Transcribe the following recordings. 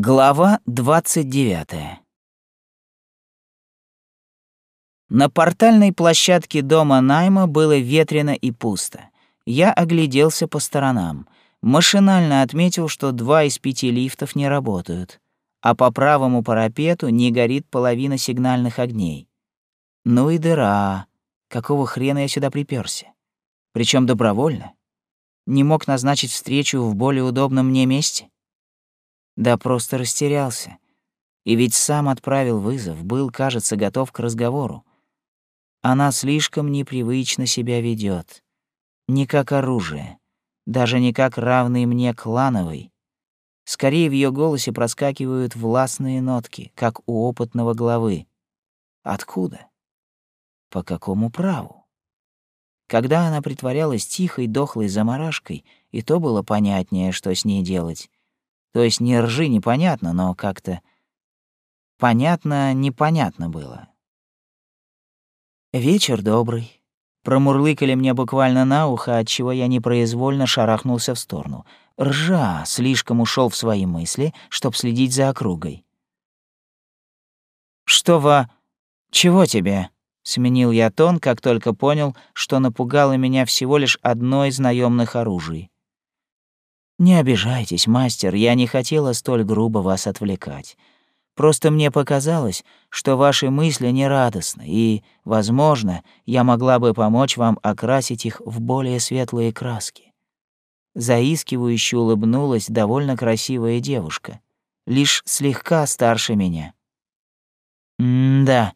Глава 29. На портальной площадке дома найма было ветрено и пусто. Я огляделся по сторонам. Машинально отметил, что два из пяти лифтов не работают, а по правому парапету не горит половина сигнальных огней. Ну и дыра. Какого хрена я сюда приперся? Причем добровольно. Не мог назначить встречу в более удобном мне месте? Да просто растерялся. И ведь сам отправил вызов, был, кажется, готов к разговору. Она слишком непривычно себя ведет, Не как оружие, даже не как равный мне клановый. Скорее в ее голосе проскакивают властные нотки, как у опытного главы. Откуда? По какому праву? Когда она притворялась тихой, дохлой заморашкой, и то было понятнее, что с ней делать. То есть не ржи непонятно, но как-то понятно непонятно было. «Вечер добрый», — промурлыкали мне буквально на ухо, от чего я непроизвольно шарахнулся в сторону. Ржа слишком ушел в свои мысли, чтоб следить за округой. «Что во... Чего тебе?» — сменил я тон, как только понял, что напугало меня всего лишь одно из наемных оружий. «Не обижайтесь, мастер, я не хотела столь грубо вас отвлекать. Просто мне показалось, что ваши мысли нерадостны, и, возможно, я могла бы помочь вам окрасить их в более светлые краски». Заискивающе улыбнулась довольно красивая девушка, лишь слегка старше меня. «М-да».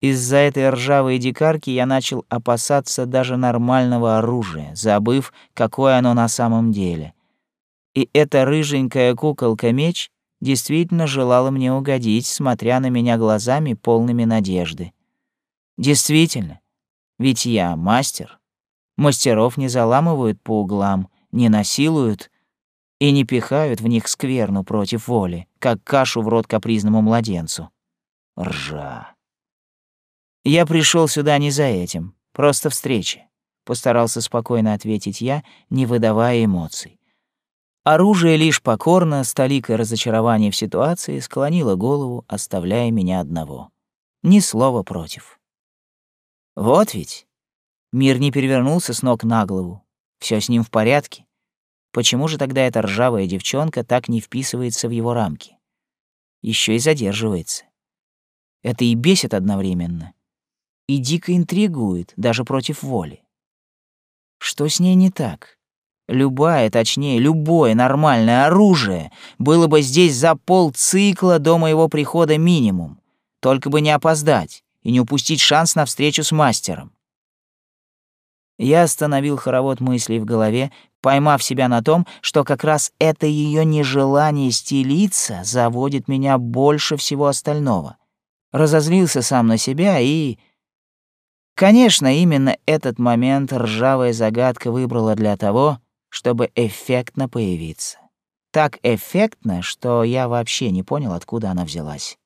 Из-за этой ржавой дикарки я начал опасаться даже нормального оружия, забыв, какое оно на самом деле. И эта рыженькая куколка-меч действительно желала мне угодить, смотря на меня глазами полными надежды. Действительно, ведь я мастер. Мастеров не заламывают по углам, не насилуют и не пихают в них скверну против воли, как кашу в рот капризному младенцу. Ржа. Я пришел сюда не за этим, просто встреча. Постарался спокойно ответить я, не выдавая эмоций. Оружие лишь покорно, с толикой разочарования в ситуации, склонило голову, оставляя меня одного. Ни слова против. Вот ведь. Мир не перевернулся с ног на голову. Все с ним в порядке. Почему же тогда эта ржавая девчонка так не вписывается в его рамки? Еще и задерживается. Это и бесит одновременно. И дико интригует, даже против воли. Что с ней не так? Любая, точнее, любое нормальное оружие было бы здесь за полцикла до моего прихода минимум. Только бы не опоздать и не упустить шанс на встречу с мастером. Я остановил хоровод мыслей в голове, поймав себя на том, что как раз это ее нежелание стелиться заводит меня больше всего остального. Разозлился сам на себя и... Конечно, именно этот момент ржавая загадка выбрала для того, чтобы эффектно появиться. Так эффектно, что я вообще не понял, откуда она взялась.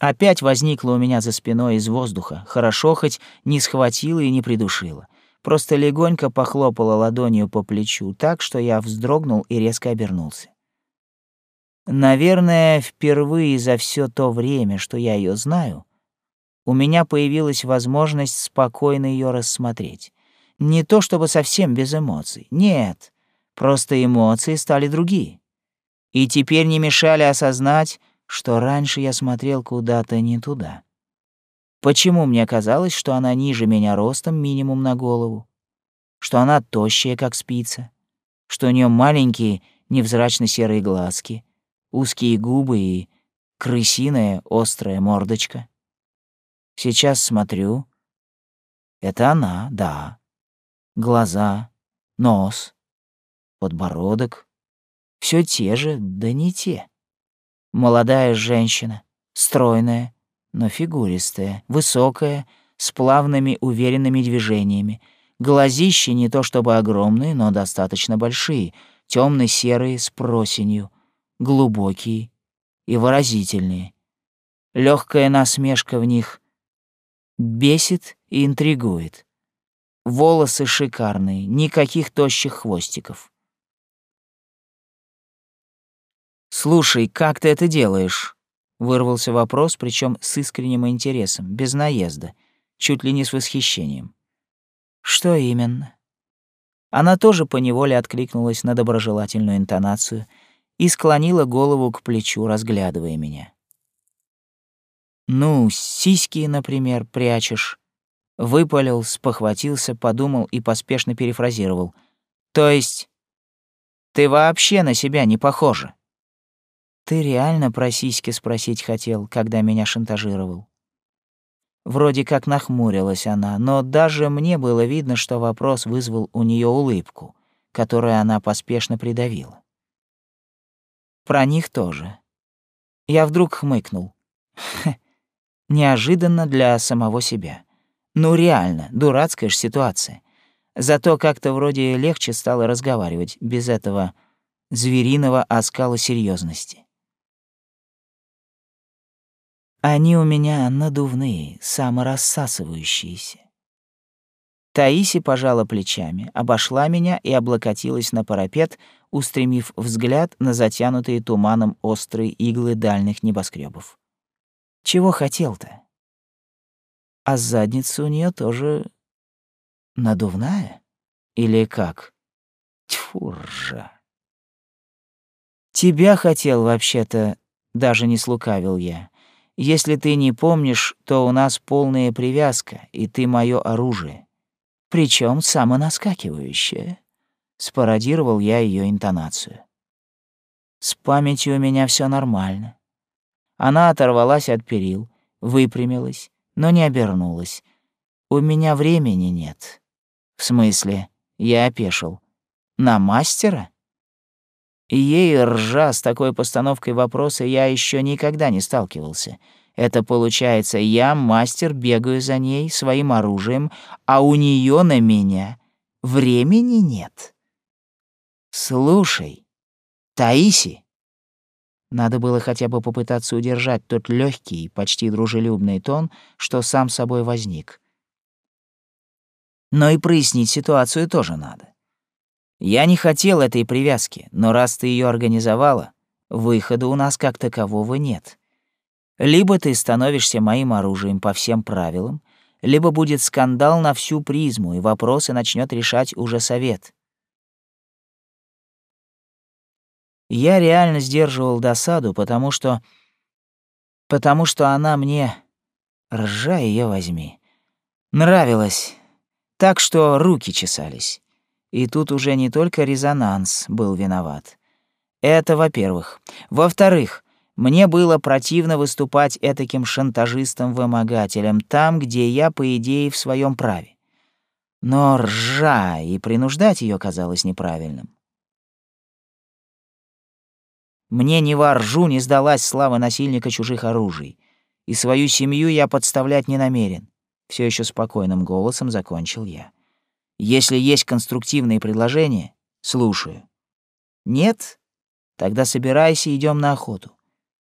Опять возникла у меня за спиной из воздуха, хорошо хоть не схватила и не придушила. Просто легонько похлопала ладонью по плечу так, что я вздрогнул и резко обернулся. Наверное, впервые за все то время, что я ее знаю, у меня появилась возможность спокойно ее рассмотреть. Не то чтобы совсем без эмоций. Нет, просто эмоции стали другие. И теперь не мешали осознать, что раньше я смотрел куда-то не туда. Почему мне казалось, что она ниже меня ростом минимум на голову? Что она тощая, как спица? Что у нее маленькие, невзрачно-серые глазки, узкие губы и крысиная острая мордочка? Сейчас смотрю. Это она, да глаза, нос, подбородок. Все те же, да не те. Молодая женщина, стройная, но фигуристая, высокая, с плавными уверенными движениями. Глазища не то чтобы огромные, но достаточно большие, темно серые с просенью, глубокие и выразительные. Легкая насмешка в них бесит и интригует. Волосы шикарные, никаких тощих хвостиков. «Слушай, как ты это делаешь?» Вырвался вопрос, причем с искренним интересом, без наезда, чуть ли не с восхищением. «Что именно?» Она тоже поневоле откликнулась на доброжелательную интонацию и склонила голову к плечу, разглядывая меня. «Ну, сиськи, например, прячешь». Выпалил, спохватился, подумал и поспешно перефразировал. «То есть ты вообще на себя не похожа?» «Ты реально про сиськи спросить хотел, когда меня шантажировал?» Вроде как нахмурилась она, но даже мне было видно, что вопрос вызвал у нее улыбку, которую она поспешно придавила. Про них тоже. Я вдруг хмыкнул. неожиданно для самого себя. Ну реально, дурацкая ж ситуация. Зато как-то вроде легче стало разговаривать без этого звериного оскала серьезности. Они у меня надувные, саморассасывающиеся. Таиси пожала плечами, обошла меня и облокотилась на парапет, устремив взгляд на затянутые туманом острые иглы дальних небоскребов. Чего хотел-то? А задница у нее тоже надувная? Или как? Тьфу. Тебя хотел вообще-то, даже не слукавил я. Если ты не помнишь, то у нас полная привязка, и ты мое оружие. Причем самонаскакивающее. Спародировал я ее интонацию. С памятью у меня все нормально. Она оторвалась от перил, выпрямилась, но не обернулась. У меня времени нет. В смысле, я опешил. На мастера? Ей ржа с такой постановкой вопроса я еще никогда не сталкивался. Это получается, я, мастер, бегаю за ней своим оружием, а у нее на меня времени нет. Слушай, Таиси. Надо было хотя бы попытаться удержать тот легкий, почти дружелюбный тон, что сам собой возник. Но и прояснить ситуацию тоже надо. Я не хотел этой привязки, но раз ты ее организовала, выхода у нас как такового нет. Либо ты становишься моим оружием по всем правилам, либо будет скандал на всю призму, и вопросы начнет решать уже совет. Я реально сдерживал досаду, потому что... Потому что она мне... Ржа ее возьми. Нравилась. Так что руки чесались. И тут уже не только резонанс был виноват. Это во-первых. Во-вторых, мне было противно выступать этаким шантажистом-вымогателем там, где я, по идее, в своем праве. Но ржа и принуждать ее казалось неправильным. Мне ни во ржу не сдалась слава насильника чужих оружий, и свою семью я подставлять не намерен. Все еще спокойным голосом закончил я. Если есть конструктивные предложения, слушаю. Нет? Тогда собирайся, идем на охоту.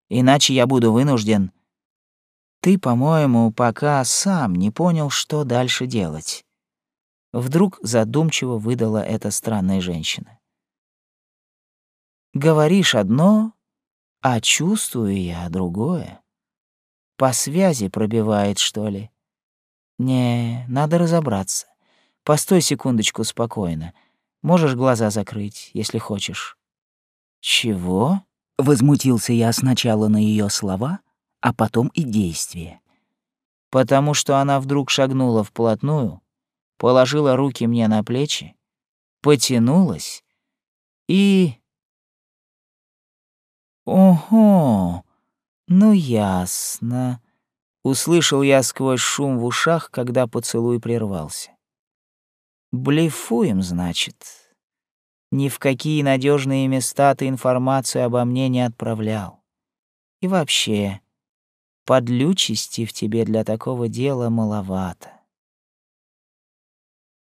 Иначе я буду вынужден... Ты, по-моему, пока сам не понял, что дальше делать. Вдруг задумчиво выдала эта странная женщина. Говоришь одно, а чувствую я другое. По связи пробивает, что ли? Не, надо разобраться. Постой секундочку спокойно. Можешь глаза закрыть, если хочешь. Чего? Возмутился я сначала на ее слова, а потом и действия. Потому что она вдруг шагнула вплотную, положила руки мне на плечи, потянулась и... Ого, ну ясно. Услышал я сквозь шум в ушах, когда поцелуй прервался. Блефуем, значит. Ни в какие надежные места ты информацию обо мне не отправлял. И вообще, подлючести в тебе для такого дела маловато.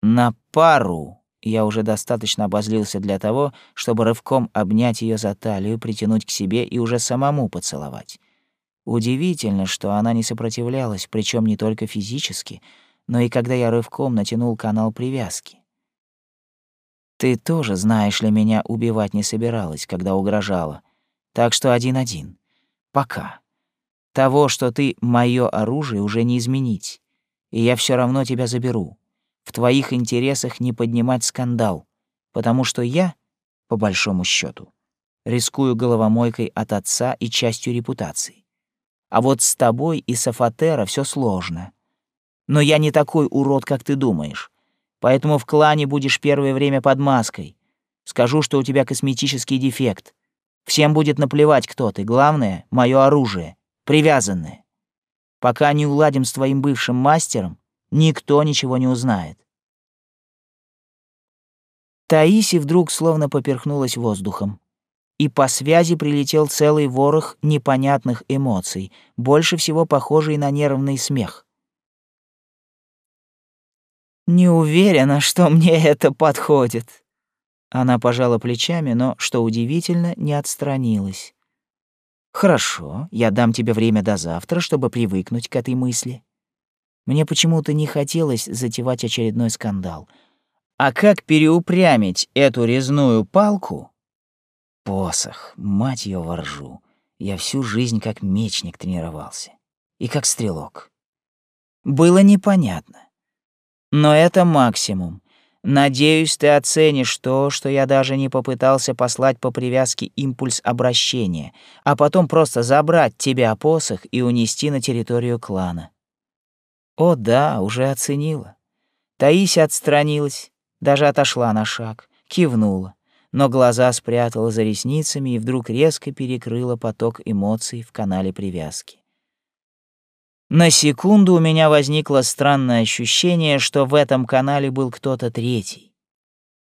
На пару я уже достаточно обозлился для того, чтобы рывком обнять ее за талию, притянуть к себе и уже самому поцеловать. Удивительно, что она не сопротивлялась, причем не только физически — но и когда я рывком натянул канал привязки. Ты тоже, знаешь ли, меня убивать не собиралась, когда угрожала. Так что один-один. Пока. Того, что ты моё оружие, уже не изменить. И я все равно тебя заберу. В твоих интересах не поднимать скандал, потому что я, по большому счету, рискую головомойкой от отца и частью репутации. А вот с тобой и с Афатера все сложно. Но я не такой урод, как ты думаешь. Поэтому в клане будешь первое время под маской. Скажу, что у тебя косметический дефект. Всем будет наплевать, кто ты. Главное — мое оружие, привязанное. Пока не уладим с твоим бывшим мастером, никто ничего не узнает. Таиси вдруг словно поперхнулась воздухом. И по связи прилетел целый ворох непонятных эмоций, больше всего похожий на нервный смех. «Не уверена, что мне это подходит». Она пожала плечами, но, что удивительно, не отстранилась. «Хорошо, я дам тебе время до завтра, чтобы привыкнуть к этой мысли». Мне почему-то не хотелось затевать очередной скандал. А как переупрямить эту резную палку? Посох, мать её воржу. Я всю жизнь как мечник тренировался. И как стрелок. Было непонятно. Но это максимум. Надеюсь, ты оценишь то, что я даже не попытался послать по привязке импульс обращения, а потом просто забрать тебя посох и унести на территорию клана. О да, уже оценила. Таися отстранилась, даже отошла на шаг, кивнула, но глаза спрятала за ресницами и вдруг резко перекрыла поток эмоций в канале привязки. На секунду у меня возникло странное ощущение, что в этом канале был кто-то третий.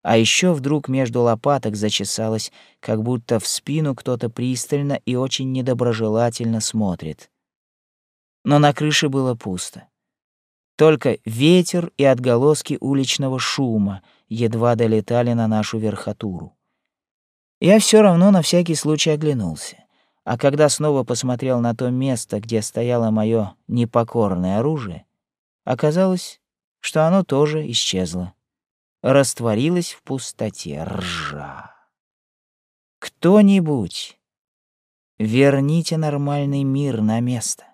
А еще вдруг между лопаток зачесалось, как будто в спину кто-то пристально и очень недоброжелательно смотрит. Но на крыше было пусто. Только ветер и отголоски уличного шума едва долетали на нашу верхотуру. Я все равно на всякий случай оглянулся. А когда снова посмотрел на то место, где стояло мое непокорное оружие, оказалось, что оно тоже исчезло. Растворилось в пустоте ржа. Кто-нибудь, верните нормальный мир на место.